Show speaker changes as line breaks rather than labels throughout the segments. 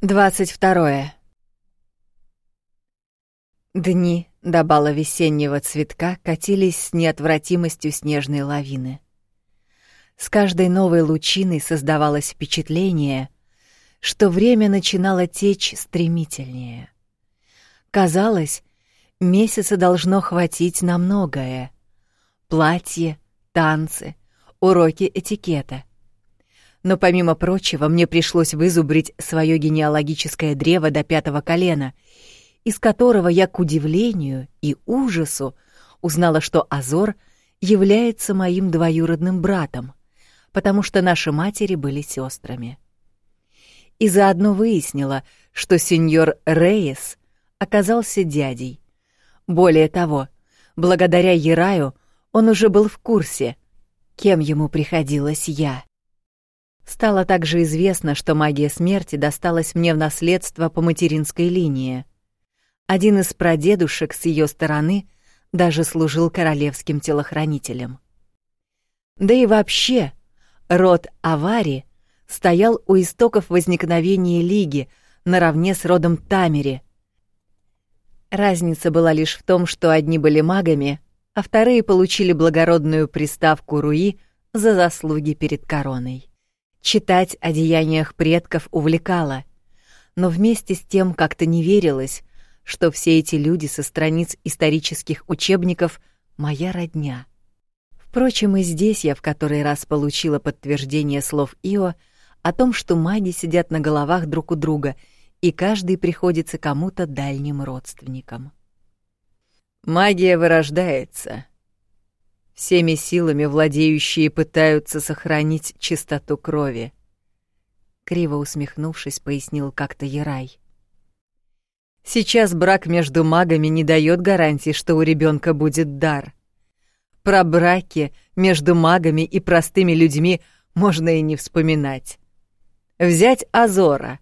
22. Дни до бала весеннего цветка катились с неотвратимостью снежной лавины. С каждой новой лучиной создавалось впечатление, что время начинало течь стремительнее. Казалось, месяца должно хватить на многое. Платье, танцы, уроки этикета. Но помимо прочего, мне пришлось вызубрить свое генеалогическое древо до пятого колена, из которого я, к удивлению и ужасу, узнала, что Азор является моим двоюродным братом, потому что наши матери были сестрами. И заодно выяснила, что сеньор Рейес оказался дядей. Более того, благодаря Ераю он уже был в курсе, кем ему приходилась я. Стало также известно, что магия смерти досталась мне в наследство по материнской линии. Один из прадедушек с ее стороны даже служил королевским телохранителем. Да и вообще, род Авари стоял у истоков возникновения Лиги наравне с родом Тамери. Разница была лишь в том, что одни были магами, а вторые получили благородную приставку Руи за заслуги перед короной. Читать о деяниях предков увлекало, но вместе с тем как-то не верилось, что все эти люди со страниц исторических учебников — моя родня. Впрочем, и здесь я в который раз получила подтверждение слов Ио о том, что маги сидят на головах друг у друга, и каждый приходится кому-то дальним родственникам. «Магия вырождается», Всеми силами владеющие пытаются сохранить чистоту крови. Криво усмехнувшись, пояснил как-то Ярай. Сейчас брак между магами не дает гарантии, что у ребенка будет дар. Про браки между магами и простыми людьми можно и не вспоминать. Взять Азора.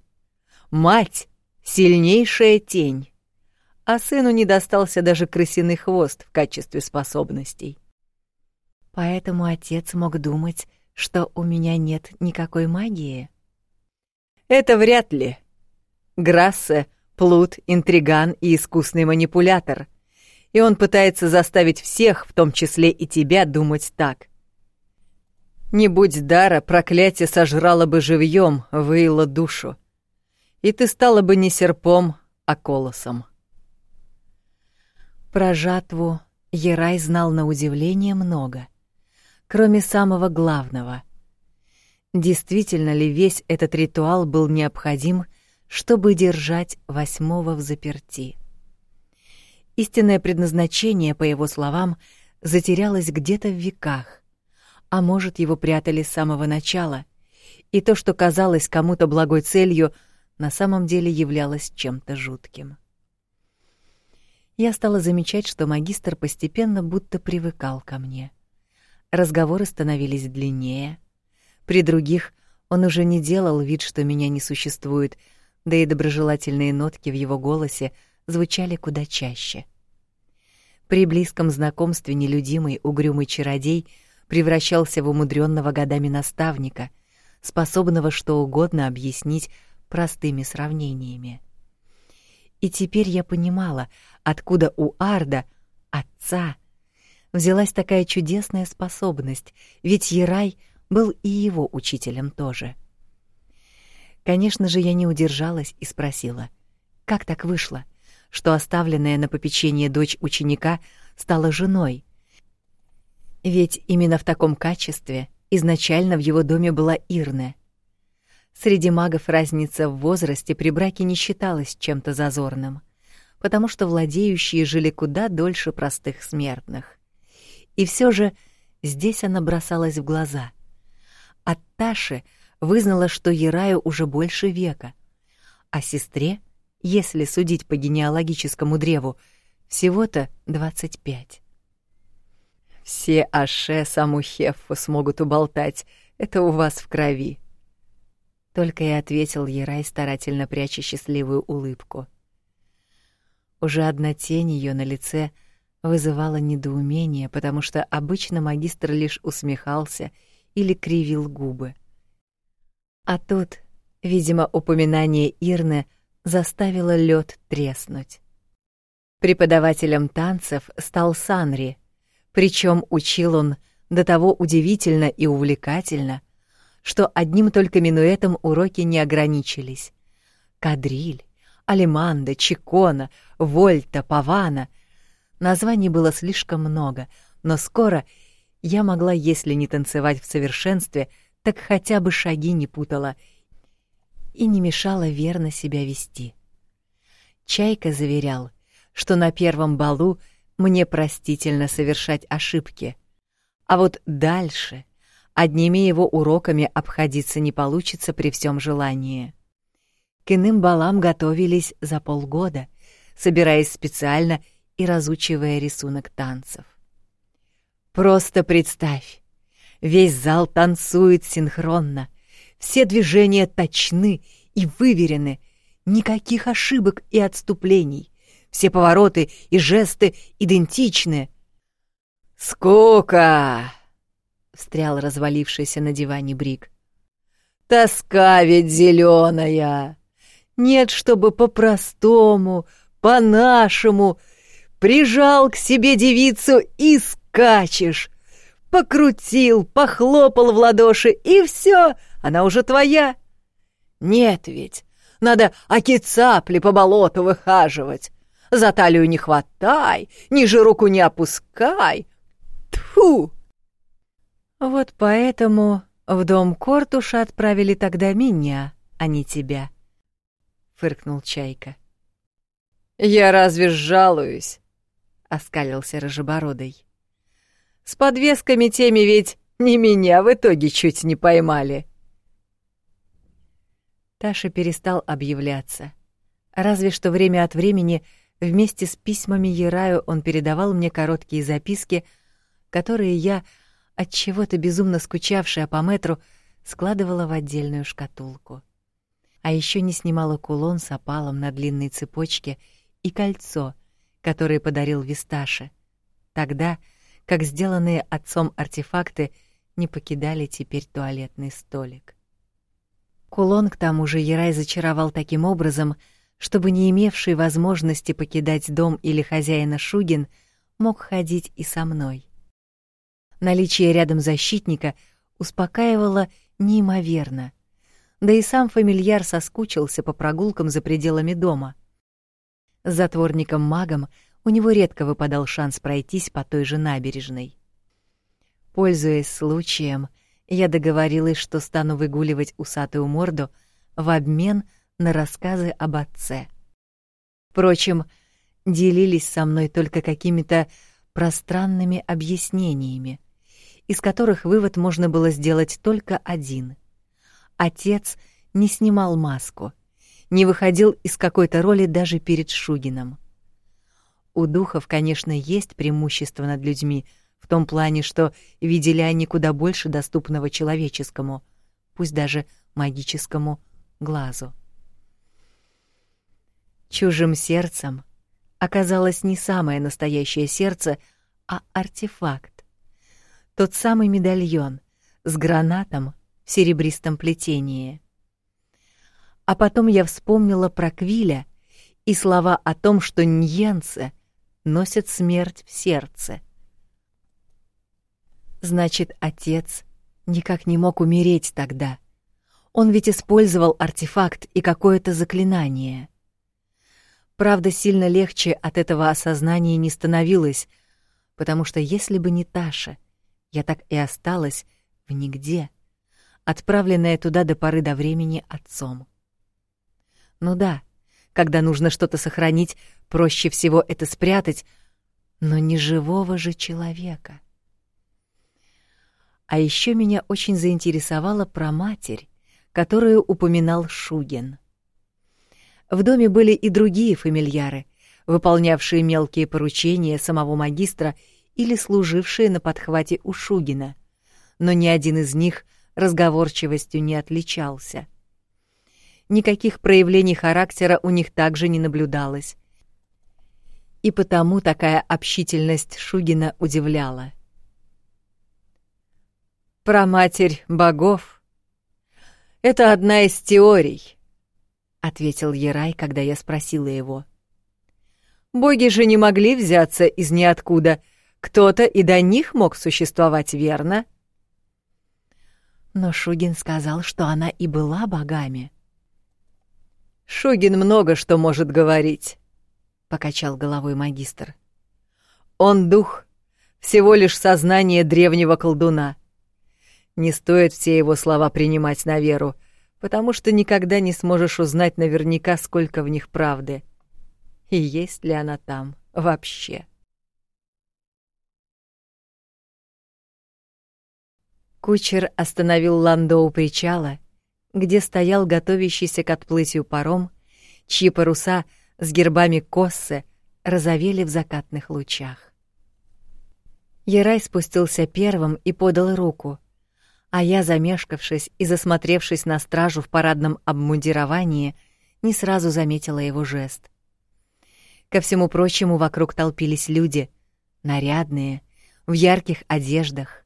Мать — сильнейшая тень. А сыну не достался даже крысиный хвост в качестве способностей.
Поэтому отец мог думать, что у меня нет никакой магии.
Это вряд ли. Грассе — плут, интриган и искусный манипулятор. И он пытается заставить всех, в том числе и тебя, думать так. Не будь дара, проклятие сожрало бы живьем, выило душу. И ты стала бы не серпом, а колосом.
Про жатву Ерай знал на удивление много — кроме самого главного. Действительно ли весь этот ритуал был необходим, чтобы держать восьмого в заперти? Истинное предназначение, по его словам, затерялось где-то в веках, а может, его прятали с самого начала, и то, что казалось кому-то благой целью, на самом деле являлось чем-то жутким. Я стала замечать, что магистр постепенно будто привыкал ко мне. Разговоры становились длиннее. При других он уже не делал вид, что меня не существует, да и доброжелательные нотки в его голосе звучали куда чаще. При близком знакомстве нелюдимый угрюмый чародей превращался в умудренного годами наставника, способного что угодно объяснить простыми сравнениями. И теперь я понимала, откуда у Арда, отца, взялась такая чудесная способность, ведь Ерай был и его учителем тоже. Конечно же, я не удержалась и спросила: "Как так вышло, что оставленная на попечение дочь ученика стала женой?" Ведь именно в таком качестве изначально в его доме была Ирне. Среди магов разница в возрасте при браке не считалась чем-то зазорным, потому что владеющие жили куда дольше простых смертных. И все же здесь она бросалась в глаза. От Таши вызнала, что Ераю уже больше века, а сестре, если судить по генеалогическому древу, всего-то 25. Все Аше саму Хеффу смогут уболтать, это у вас в крови. Только и ответил Ерай, старательно пряча счастливую улыбку. Уже одна тень ее на лице — вызывало недоумение, потому что обычно магистр лишь усмехался или кривил губы. А тут
Видимо, упоминание Ирны заставило лед треснуть. Преподавателем танцев стал Санри, причем учил он до того удивительно и увлекательно, что одним только минуэтом уроки не ограничились. Кадриль, алеманда, чикона, вольта, павана. Названий было слишком много, но скоро я могла, если не танцевать в совершенстве, так хотя бы шаги не путала и не мешала верно себя вести. Чайка заверял, что на первом балу мне простительно совершать ошибки, а вот дальше одними его уроками обходиться не получится при всем желании. К иным балам готовились за полгода, собираясь специально и разучивая рисунок танцев. Просто представь, весь зал танцует синхронно, все движения точны и выверены, никаких ошибок и отступлений, все повороты и жесты идентичны. «Скука!» — встрял развалившийся на диване Брик. «Тоска ведь зеленая! Нет, чтобы по-простому, по-нашему, прижал к себе девицу и скачешь!» Покрутил, похлопал в ладоши, и все, она уже твоя. Нет ведь, надо аки-цапли по болоту выхаживать. За талию не хватай, ниже руку не опускай. Тьфу! Вот поэтому в дом Кортуша отправили тогда меня, а не тебя, — фыркнул Чайка. «Я разве жалуюсь?» — оскалился Рыжебородый. С подвесками теми ведь не меня в итоге чуть не поймали. Таша перестал объявляться. Разве что время от времени вместе с письмами Ераю он передавал мне короткие записки, которые я, от чего-то безумно скучавшая по метру, складывала в отдельную шкатулку. А еще не снимала кулон с опалом на длинной цепочке и кольцо, которое подарил Висташе. Тогда, как сделанные отцом артефакты не покидали теперь туалетный столик. Кулон к тому же Ерай зачаровал таким образом, чтобы не имевший возможности покидать дом или хозяина Шугин мог ходить и со мной. Наличие рядом защитника успокаивало неимоверно. Да и сам фамильяр соскучился по прогулкам за пределами дома. С затворником-магом у него редко выпадал шанс пройтись по той же набережной. Пользуясь случаем, я договорилась, что стану выгуливать усатую морду в обмен на рассказы об отце. Впрочем, делились со мной только какими-то пространными объяснениями, из которых вывод можно было сделать только один. Отец не снимал маску, не выходил из какой-то роли даже перед Шугином. У духов, конечно, есть преимущество над людьми в том плане, что видели они куда больше доступного человеческому, пусть даже магическому глазу. Чужим сердцем оказалось не самое настоящее сердце, а артефакт. Тот самый медальон с гранатом в серебристом плетении. А потом я вспомнила про Квиля и слова о том, что Ньенце — носит смерть в сердце. Значит, отец никак не мог умереть тогда. Он ведь использовал артефакт и какое-то заклинание. Правда, сильно легче от этого осознания не становилось, потому что если бы не Таша, я так и осталась в нигде, отправленная туда до поры до времени отцом. Ну да, когда нужно что-то сохранить, проще всего это спрятать, но не живого же человека. А еще меня очень заинтересовала про матерь, которую упоминал Шуген. В доме были и другие фамильяры, выполнявшие мелкие поручения самого магистра или служившие на подхвате у Шугина, но ни один из них разговорчивостью не отличался — никаких проявлений характера у них также не наблюдалось. И потому такая общительность Шугина удивляла. Про матерь богов.
Это одна из теорий, ответил Ерай, когда я спросила его. Боги же не могли взяться из ниоткуда. Кто-то и до них мог существовать, верно?
Но Шугин сказал, что она и была богами.
Шугин много что может говорить, покачал головой магистр. Он дух, всего лишь сознание древнего колдуна. Не стоит все его слова принимать на веру, потому что никогда не сможешь узнать наверняка, сколько в них правды. И есть ли она там вообще.
Кучер остановил Ландо у причала, где стоял готовящийся к отплытию паром, чьи паруса с гербами Коссы розовели в закатных лучах. Ерай спустился первым и подал руку, а я, замешкавшись и засмотревшись на стражу в парадном обмундировании, не сразу заметила его жест. Ко всему прочему, вокруг толпились люди, нарядные, в ярких одеждах.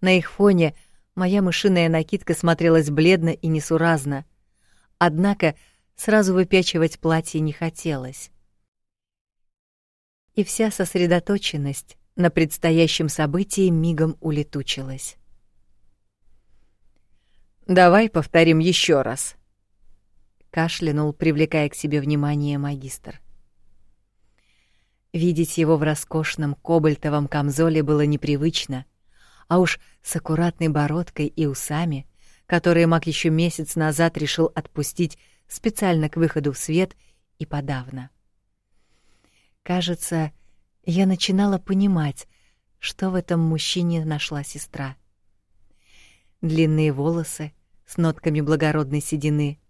На их фоне моя мышиная накидка смотрелась бледно и несуразно, однако сразу выпячивать платье не хотелось. И вся сосредоточенность на предстоящем событии мигом улетучилась.
«Давай повторим еще раз», — кашлянул, привлекая к себе внимание магистр.
Видеть его в роскошном кобальтовом камзоле было непривычно, а уж с аккуратной бородкой и усами, которые маг еще месяц назад решил отпустить специально к выходу в свет и подавно. Кажется, я начинала понимать, что в этом мужчине нашла сестра. Длинные волосы с нотками благородной седины,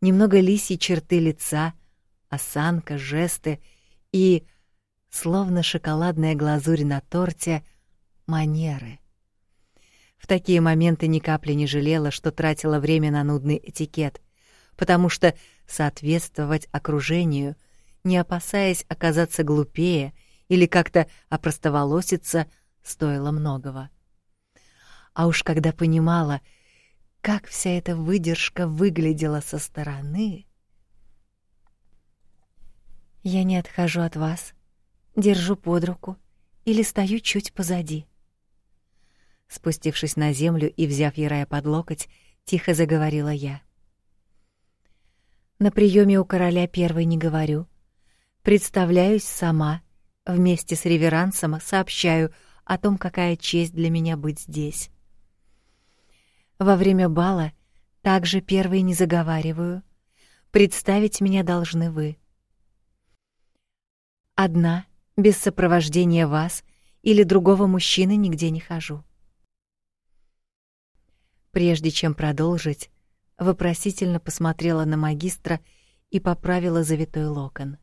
немного лисьи черты лица, осанка, жесты и, словно шоколадная глазурь на торте, манеры. В такие моменты ни капли не жалела, что тратила время на нудный этикет, потому что соответствовать окружению, не опасаясь оказаться глупее — или как-то опростоволоситься стоило многого. А уж когда понимала, как вся эта выдержка выглядела со стороны... Я не отхожу от вас, держу под руку или стою чуть позади. Спустившись на землю и взяв Ярая под локоть, тихо заговорила я. На приеме у короля первой не говорю. Представляюсь сама Вместе с реверансом сообщаю о том, какая честь для меня быть здесь. Во время бала также первой не заговариваю. Представить меня должны вы. Одна, без сопровождения вас или другого мужчины нигде не хожу. Прежде чем продолжить, вопросительно посмотрела на магистра и поправила завитой локон.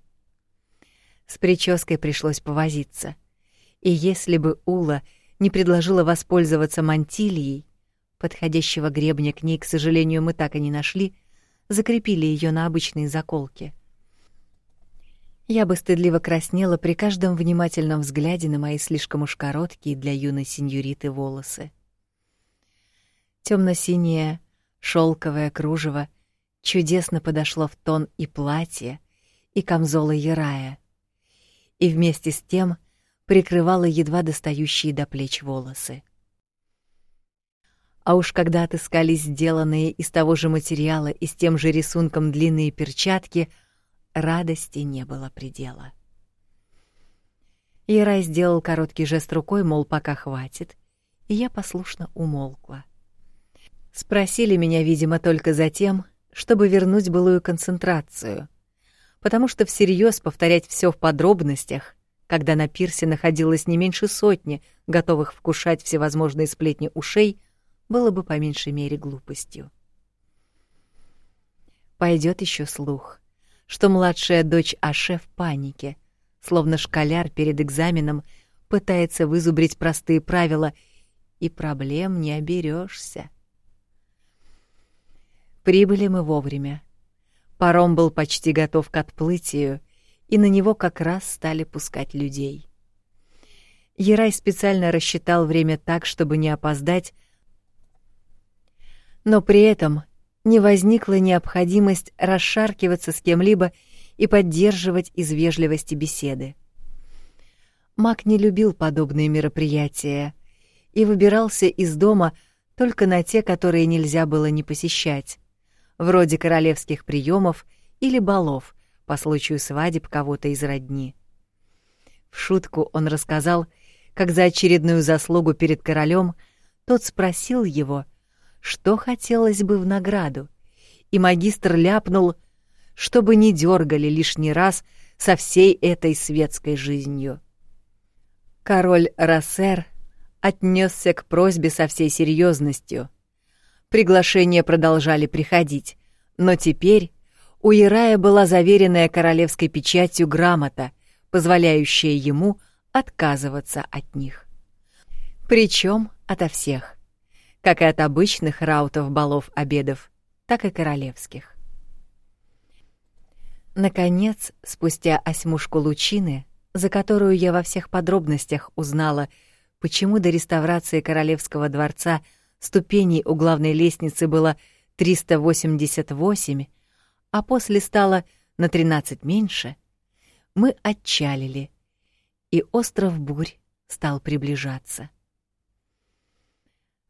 С прической пришлось повозиться. И если бы Ула не предложила воспользоваться мантилией, подходящего гребня к ней, к сожалению, мы так и не нашли, закрепили ее на обычные заколки. Я бы стыдливо краснела при каждом внимательном взгляде на мои слишком уж короткие для юной сеньориты волосы. Темно-синее шелковое кружево чудесно подошло в тон и платье, и камзола Ярая — и вместе с тем прикрывала едва достающие до плеч волосы. А уж когда отыскались сделанные из того же материала и с тем же рисунком длинные перчатки, радости не было предела. Ирай сделал короткий жест рукой, мол, пока хватит, и я послушно умолкла. Спросили меня, видимо, только за тем, чтобы вернуть былую концентрацию — потому что всерьез повторять все в подробностях, когда на пирсе находилось не меньше сотни, готовых вкушать всевозможные сплетни ушей, было бы по меньшей мере глупостью. Пойдет еще слух, что младшая дочь Аше в панике, словно школяр перед экзаменом пытается вызубрить простые правила, и проблем не оберешься. Прибыли мы вовремя. Паром был почти готов к отплытию, и на него как раз стали пускать людей. Ерай специально рассчитал время так, чтобы не опоздать, Но при этом не возникла необходимость расшаркиваться с кем-либо и поддерживать из вежливости беседы. Мак не любил подобные мероприятия и выбирался из дома только на те, которые нельзя было не посещать, вроде королевских приемов или балов по случаю свадеб кого-то из родни. В шутку он рассказал, как за очередную заслугу перед королем тот спросил его, что хотелось бы в награду, и магистр ляпнул, чтобы не дергали лишний раз со всей этой светской жизнью. Король Рассер отнесся к просьбе со всей серьезностью. Приглашения продолжали приходить, но теперь у Ирая была заверенная королевской печатью грамота, позволяющая ему отказываться от них. Причем ото всех, как и от обычных раутов, балов, обедов, так и королевских. Наконец, спустя осьмушку лучины, за которую я во всех подробностях узнала, почему до реставрации королевского дворца ступеней у главной лестницы было 388, а после стало на 13 меньше, мы отчалили, и остров Бурь стал приближаться.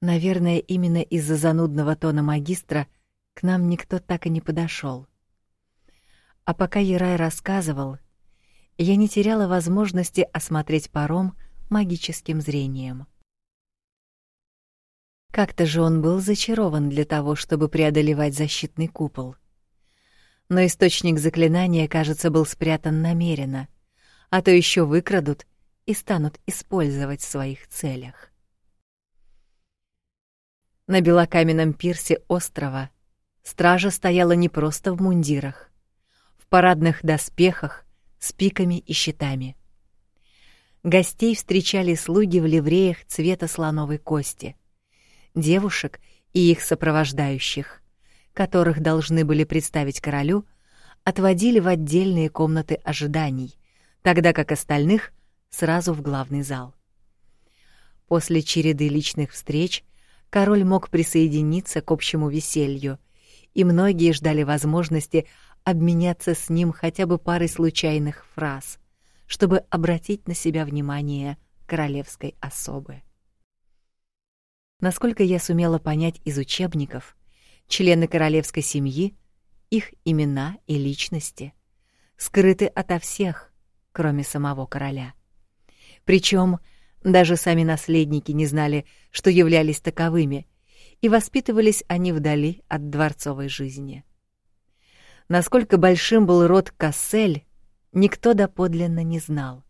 Наверное, именно из-за занудного тона магистра к нам никто так и не подошел. А пока Ерай рассказывал, я не теряла возможности осмотреть паром магическим зрением. Как-то же он был зачарован для того, чтобы преодолевать защитный купол. Но источник заклинания, кажется, был спрятан намеренно, а то еще выкрадут и станут использовать в своих целях. На белокаменном пирсе острова стража стояла не просто в мундирах, в парадных доспехах с пиками и щитами. Гостей встречали слуги в ливреях цвета слоновой кости, девушек и их сопровождающих, которых должны были представить королю, отводили в отдельные комнаты ожиданий, тогда как остальных сразу в главный зал. После череды личных встреч король мог присоединиться к общему веселью, и многие ждали возможности обменяться с ним хотя бы парой случайных фраз, чтобы обратить на себя внимание королевской особы. Насколько я сумела понять из учебников, члены королевской семьи, их имена и личности скрыты ото всех, кроме самого короля. Причем даже сами наследники не знали, что являлись таковыми, и воспитывались они вдали от дворцовой жизни. Насколько большим был род Кассель, никто доподлинно не знал.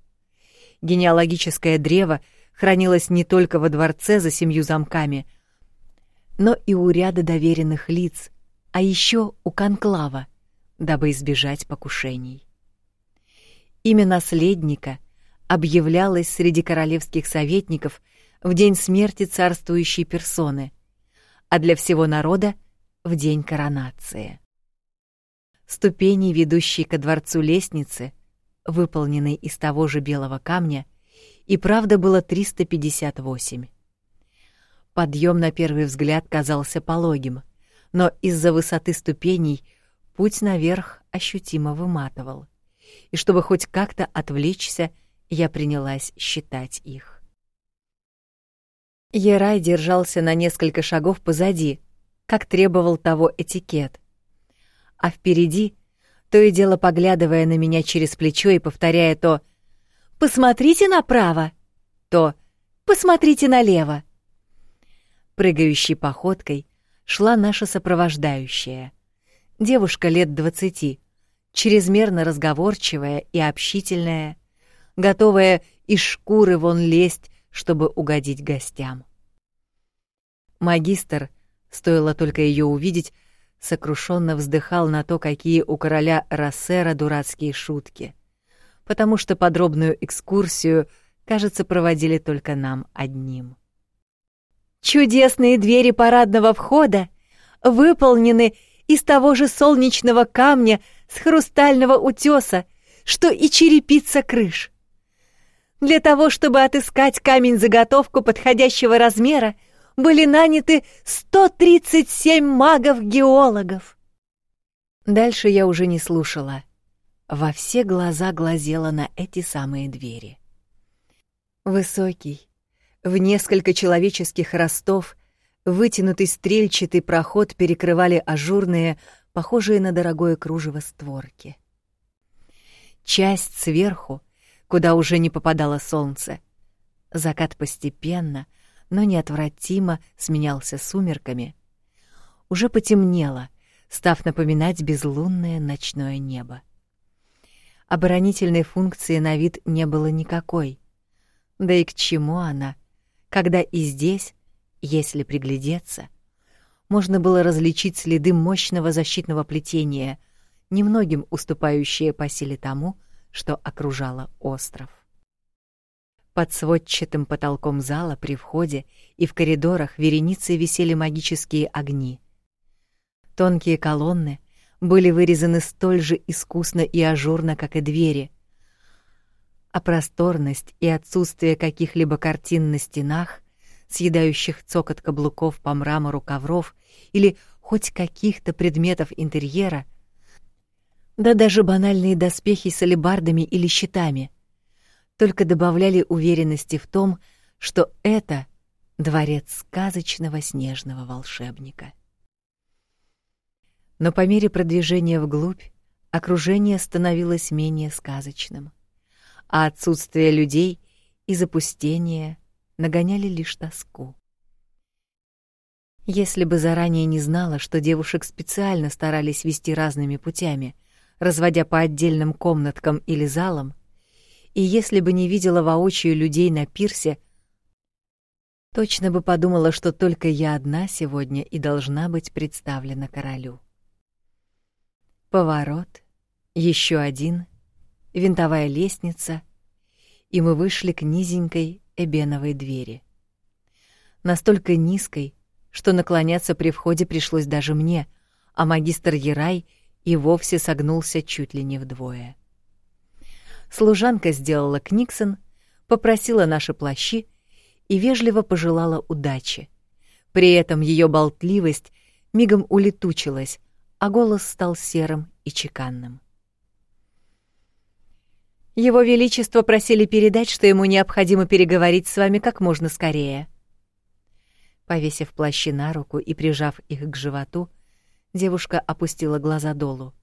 Генеалогическое древо хранилось не только во дворце за семью замками, но и у ряда доверенных лиц, а еще у конклава, дабы избежать покушений. Имя наследника объявлялось среди королевских советников в день смерти царствующей персоны, а для всего народа — в день коронации. Ступени, ведущие ко дворцу лестницы, выполненной из того же белого камня, и правда было 358. Подъем на первый взгляд казался пологим, но из-за высоты ступеней путь наверх ощутимо выматывал. И чтобы хоть как-то отвлечься, я принялась считать их. Ерай держался на несколько шагов позади, как требовал того этикет а впереди, то и дело поглядывая на меня через плечо и повторяя то «Посмотрите направо», то «Посмотрите налево». Прыгающей походкой шла наша сопровождающая. Девушка лет двадцати, чрезмерно разговорчивая и общительная, готовая из шкуры вон лезть, чтобы угодить гостям. Магистр, стоило только ее увидеть, сокрушенно вздыхал на то, какие у короля Рассера дурацкие шутки, потому что подробную экскурсию, кажется, проводили только нам одним. Чудесные двери парадного входа выполнены из того же солнечного камня с хрустального утеса, что и черепица крыш. Для того, чтобы отыскать камень-заготовку подходящего размера, были наняты 137 магов-геологов. Дальше я уже не слушала. Во все глаза глазела на эти самые двери. Высокий, в несколько человеческих ростов, вытянутый стрельчатый проход перекрывали ажурные, похожие на дорогое кружево створки. Часть сверху, куда уже не попадало солнце. Закат постепенно, но неотвратимо сменялся сумерками. Уже потемнело, став напоминать безлунное ночное небо. Оборонительной функции на вид не было никакой. Да и к чему она, когда и здесь, если приглядеться, можно было различить следы мощного защитного плетения, немногим уступающие по силе тому, что окружало остров. Под сводчатым потолком зала при входе и в коридорах вереницей висели магические огни. Тонкие колонны были вырезаны столь же искусно и ажурно, как и двери, а просторность и отсутствие каких-либо картин на стенах, съедающих цокот каблуков по мрамору ковров или хоть каких-то предметов интерьера — да даже банальные доспехи с алебардами или щитами только добавляли уверенности в том, что это дворец сказочного снежного волшебника. Но по мере продвижения вглубь окружение становилось менее сказочным, а отсутствие людей и запустение нагоняли лишь тоску. Если бы заранее не знала, что девушек специально старались вести разными путями, разводя по отдельным комнаткам или залам, и если бы не видела воочию людей на пирсе, точно бы подумала, что только я одна сегодня и должна быть представлена королю. Поворот, еще один, винтовая лестница, и мы вышли к низенькой эбеновой двери. Настолько низкой, что наклоняться при входе пришлось даже мне, а магистр Ерай и вовсе согнулся чуть ли не вдвое. Служанка сделала книксон, попросила наши плащи и вежливо пожелала удачи. При этом ее болтливость мигом улетучилась, а голос стал серым и чеканным. Его величество просили передать, что ему необходимо переговорить с вами как можно скорее. Повесив плащи на руку и прижав их к животу, Девушка опустила глаза долу.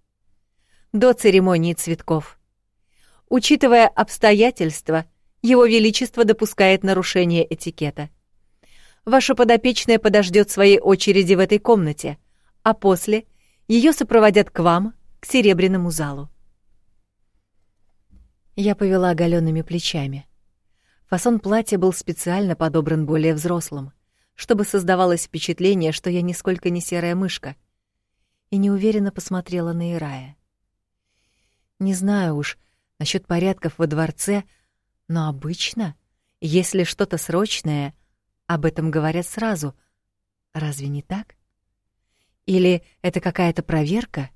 До церемонии цветков. Учитывая обстоятельства, его величество допускает нарушение этикета. Ваша подопечная подождет своей очереди в этой комнате, а после ее сопроводят к вам, к серебряному залу. Я повела оголенными плечами. Фасон платья был специально подобран более взрослым, чтобы создавалось впечатление, что я нисколько не серая мышка — и неуверенно посмотрела на Ирая. Не знаю уж насчет порядков во дворце, но обычно, если что-то срочное, об этом говорят сразу. Разве не так? Или это какая-то проверка?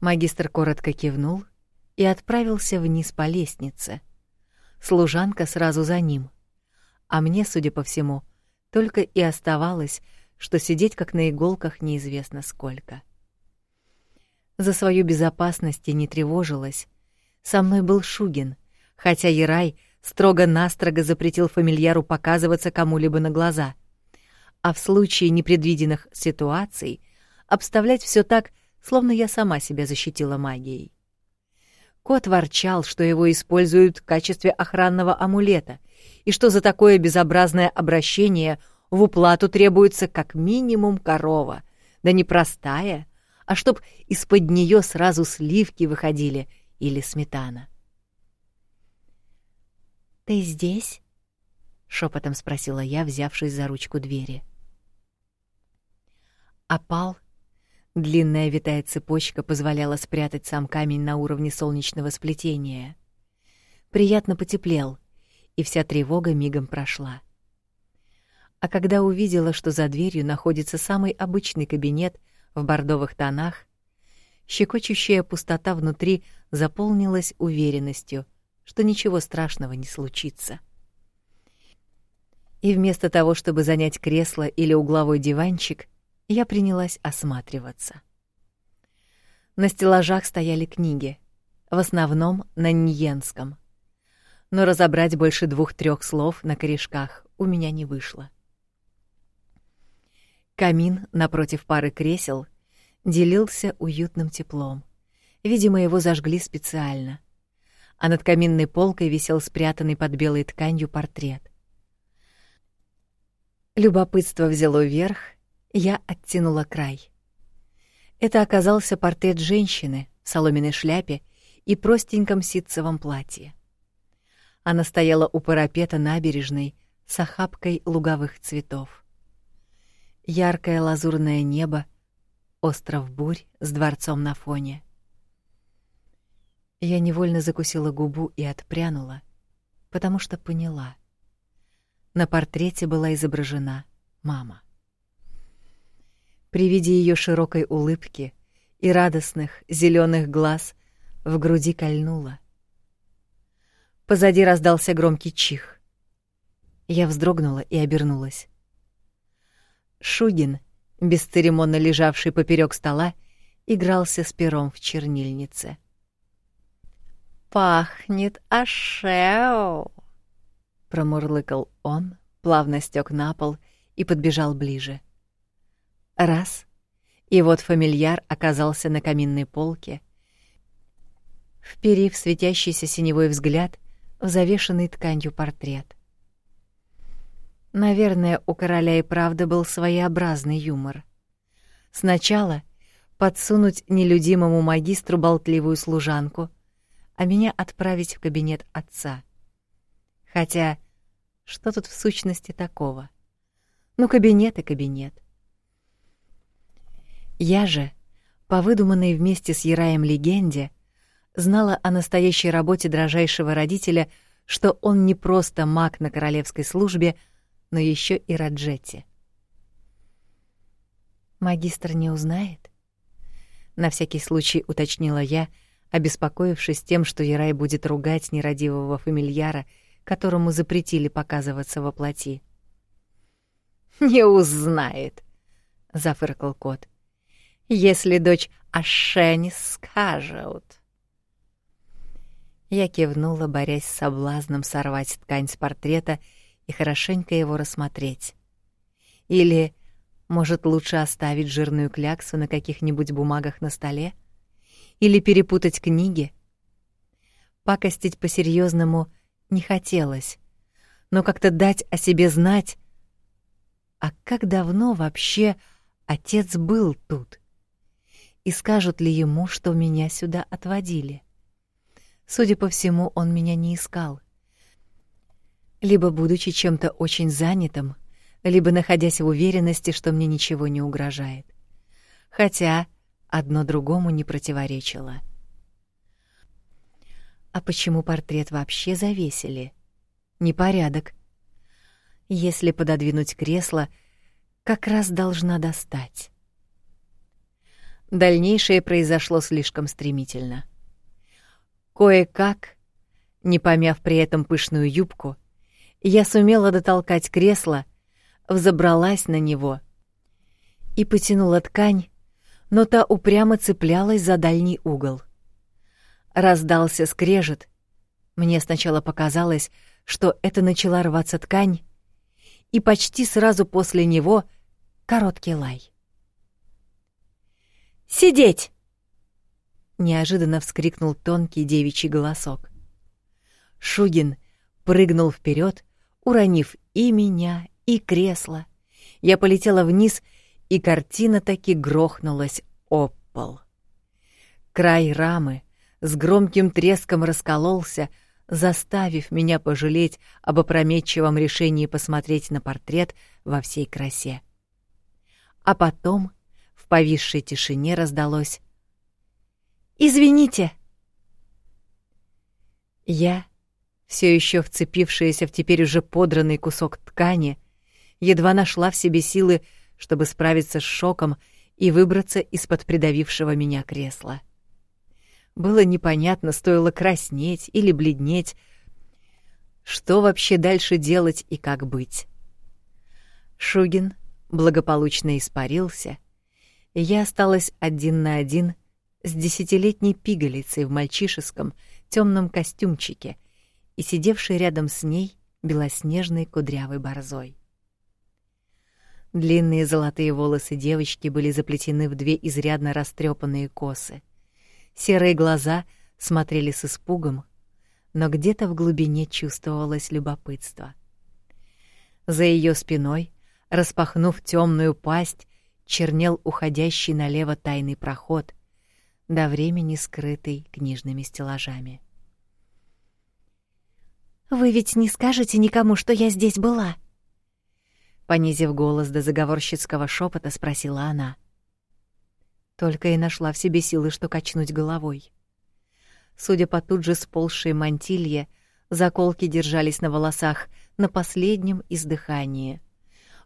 Магистр коротко кивнул и отправился вниз по лестнице. Служанка сразу за ним. А мне, судя по всему, только и оставалось, что сидеть как на иголках неизвестно сколько. За свою безопасность я не тревожилась. Со мной был Шугин, хотя Ярай строго-настрого запретил фамильяру показываться кому-либо на глаза. А в случае непредвиденных ситуаций обставлять все так, словно я сама себя защитила магией. Кот ворчал, что его используют в качестве охранного амулета, и что за такое безобразное обращение — в уплату требуется как минимум корова, да не простая, а чтоб из-под нее сразу сливки выходили или сметана. «Ты здесь?» — шепотом спросила я, взявшись за ручку двери. Опал, длинная витая цепочка позволяла спрятать сам камень на уровне солнечного сплетения. Приятно потеплел, и вся тревога мигом прошла а когда увидела, что за дверью находится самый обычный кабинет в бордовых тонах, щекочущая пустота внутри заполнилась уверенностью, что ничего страшного не случится. И вместо того, чтобы занять кресло или угловой диванчик, я принялась осматриваться. На стеллажах стояли книги, в основном на ньенском. Но разобрать больше двух-трех слов на корешках у меня не вышло. Камин напротив пары кресел делился уютным теплом. Видимо, его зажгли специально. А над каминной полкой висел спрятанный под белой тканью портрет. Любопытство взяло верх, я оттянула край. Это оказался портрет женщины в соломенной шляпе и простеньком ситцевом платье. Она стояла у парапета набережной с охапкой луговых цветов. Яркое лазурное небо, остров бурь с дворцом на фоне. Я невольно закусила губу и отпрянула, потому что поняла. На портрете была изображена мама. При виде ее широкой улыбки и радостных зеленых глаз в груди кольнуло. Позади раздался громкий чих. Я вздрогнула и обернулась. Шугин, бесцеремонно лежавший поперек стола, игрался с пером в чернильнице. «Пахнет ашео!» — промурлыкал он, плавно стёк на пол и подбежал ближе. Раз — и вот фамильяр оказался на каминной полке, вперив светящийся синевой взгляд в завешенный тканью портрет. Наверное, у короля и правда был своеобразный юмор. Сначала подсунуть нелюдимому магистру болтливую служанку, а меня отправить в кабинет отца. Хотя, что тут в сущности такого? Ну, кабинет и кабинет. Я же, по выдуманной вместе с Яраем легенде, знала о настоящей работе дрожайшего родителя, что он не просто маг на королевской службе, но еще и Раджетти. Магистр не узнает? На всякий случай уточнила я, обеспокоившись тем, что Ярай будет ругать нерадивого фамильяра, которому запретили показываться во плоти. «Не узнает», — зафыркал кот если дочь Аше скажет. Я кивнула, борясь с соблазном сорвать ткань с портрета и хорошенько его рассмотреть. Или, может, лучше оставить жирную кляксу на каких-нибудь бумагах на столе? Или перепутать книги? Пакостить по-серьезному не хотелось, но как-то дать о себе знать. А как давно вообще отец был тут? — и скажут ли ему, что меня сюда отводили. Судя по всему, он меня не искал. Либо будучи чем-то очень занятым, либо находясь в уверенности, что мне ничего не угрожает. Хотя одно другому не противоречило. А почему портрет вообще завесили? Непорядок. Если пододвинуть кресло, как раз должна достать. Дальнейшее произошло слишком стремительно. Кое-как, не помяв при этом пышную юбку, я сумела дотолкать кресло, взобралась на него и потянула ткань, но та упрямо цеплялась за дальний угол. Раздался скрежет. Мне сначала показалось, что это начала рваться ткань, и почти сразу после него короткий лай. Сидеть!» Неожиданно вскрикнул тонкий девичий голосок. Шугин прыгнул вперед, уронив и меня, и кресло. Я полетела вниз, и картина таки грохнулась об пол. Край рамы с громким треском раскололся, заставив меня пожалеть об опрометчивом решении посмотреть на портрет во всей красе. А потом в повисшей тишине раздалось «Извините!» Я, все еще вцепившаяся в теперь уже подранный кусок ткани, едва нашла в себе силы, чтобы справиться с шоком и выбраться из-под придавившего меня кресла. Было непонятно, стоило краснеть или бледнеть, что вообще дальше делать и как быть.
Шугин благополучно испарился, я осталась один на один с десятилетней пигалицей в мальчишеском темном костюмчике и сидевшей рядом с ней белоснежной кудрявой борзой. Длинные золотые волосы девочки были заплетены в две изрядно растрепанные косы. Серые глаза смотрели с испугом, но где-то в глубине чувствовалось любопытство. За ее спиной, распахнув темную пасть, чернел уходящий налево тайный проход, до времени скрытый книжными стеллажами.
Вы ведь не скажете никому, что я здесь была?
понизив голос до заговорщицкого шепота, спросила она. Только и нашла в себе силы, что качнуть головой. Судя по тут же сползшей мантилье, заколки держались на волосах на последнем издыхании.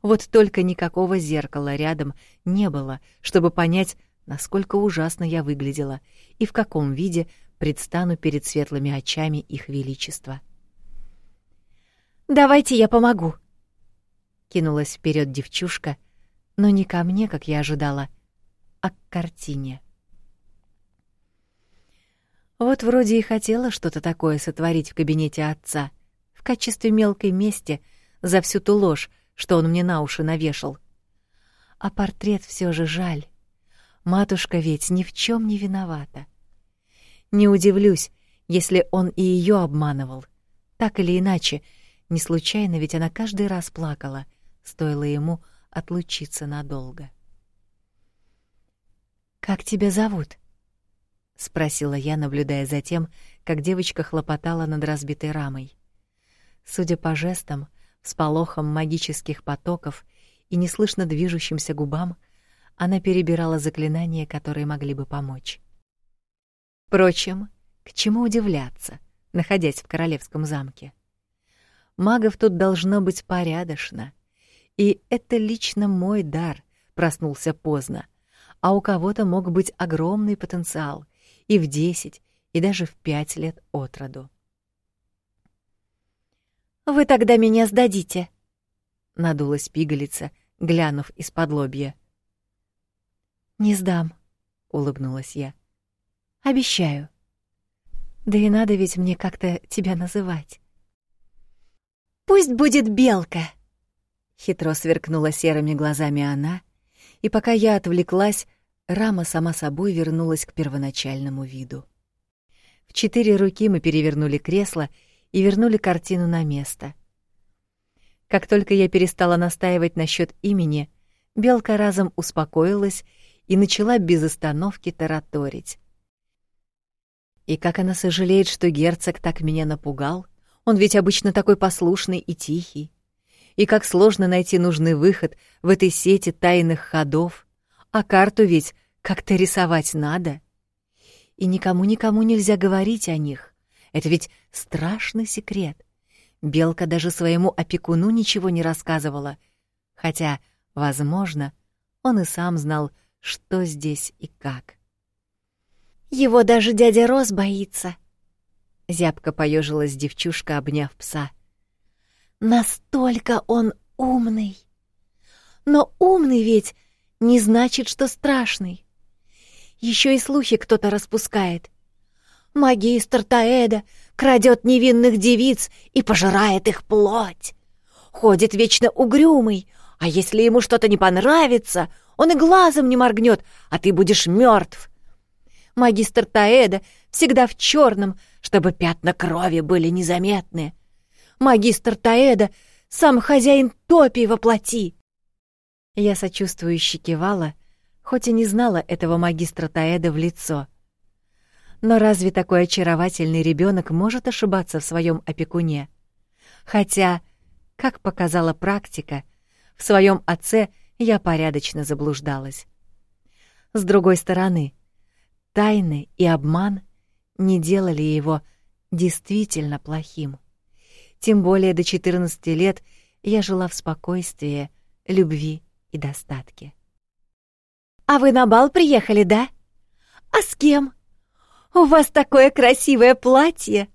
Вот только никакого зеркала рядом не было, чтобы понять, насколько ужасно я выглядела и в каком виде предстану перед светлыми очами их величества.
Давайте я помогу,
кинулась вперед девчушка, но не ко мне, как я ожидала, а к картине. Вот вроде и хотела что-то такое сотворить в кабинете отца, в качестве мелкой мести за всю ту ложь, что он мне на уши навешал. А портрет все же жаль. Матушка ведь ни в чем не виновата. Не удивлюсь, если он и ее обманывал. Так или иначе, не случайно ведь она каждый раз плакала — стоило ему отлучиться надолго. Как тебя зовут? спросила я, наблюдая за тем, как девочка хлопотала над разбитой рамой. Судя по жестам, всполохам магических потоков и неслышно движущимся губам, она перебирала заклинания, которые могли бы помочь. Впрочем, к чему удивляться, находясь в королевском замке? Магов тут должно быть порядочно, и это лично мой дар проснулся поздно, а у кого-то мог быть огромный потенциал и в 10, и даже в 5 лет от роду.
«Вы тогда меня сдадите», —
надулась пигалица, глянув из-под лобья.
«Не сдам», — улыбнулась я. «Обещаю. Да и надо ведь мне как-то тебя называть». «Пусть будет Белка»,
Хитро сверкнула серыми глазами она, и пока я отвлеклась, рама сама собой вернулась к первоначальному виду. В четыре руки мы перевернули кресло и вернули картину на место. Как только я перестала настаивать насчет имени, белка разом успокоилась и начала без остановки тараторить. И как она сожалеет, что герцог так меня напугал, он ведь обычно такой послушный и тихий и как сложно найти нужный выход в этой сети тайных ходов. А карту ведь как-то рисовать надо. И никому-никому нельзя говорить о них. Это ведь страшный секрет. Белка даже своему опекуну ничего не рассказывала. Хотя, возможно, он и сам знал, что здесь и как.
«Его даже дядя Рос боится», —
зябко поежилась девчушка, обняв пса.
Настолько он умный. Но умный ведь не значит, что страшный. Еще и слухи кто-то распускает. Магистр Таэда крадет невинных девиц и пожирает их плоть. Ходит вечно угрюмый, а если ему что-то не понравится, он и глазом не моргнет, а ты будешь мертв. Магистр Таэда всегда в черном, чтобы пятна крови были незаметны магистр Таэда, сам хозяин топи воплоти!»
Я сочувствующе кивала, хоть и не знала этого магистра Таэда в лицо. Но разве такой очаровательный ребенок может ошибаться в своем опекуне? Хотя, как показала практика, в своем отце я порядочно заблуждалась. С другой стороны, тайны и обман не делали его действительно плохим. Тем более до 14 лет я жила в спокойствии, любви и достатке.
«А вы на бал приехали, да? А с кем? У вас такое красивое платье!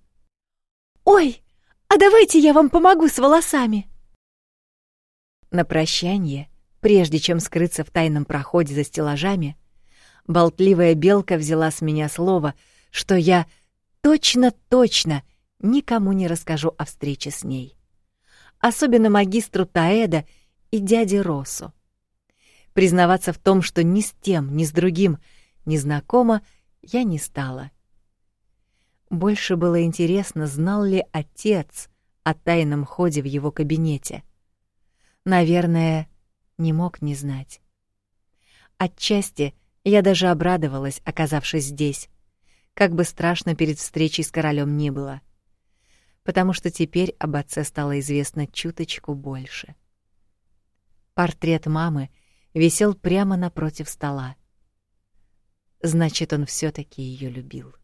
Ой, а давайте я вам помогу с волосами!» На прощание, прежде чем скрыться в тайном проходе за стеллажами, болтливая белка взяла с меня слово, что я точно-точно никому не расскажу о встрече с ней. Особенно магистру Таэда и дяде Росу. Признаваться в том, что ни с тем, ни с другим не знакома, я не стала. Больше было интересно, знал ли отец о тайном ходе в его кабинете. Наверное, не мог не знать. Отчасти я даже обрадовалась, оказавшись здесь, как бы страшно перед встречей с королем не было, потому что теперь об отце стало известно чуточку больше. Портрет мамы висел прямо напротив стола. Значит, он все таки ее любил.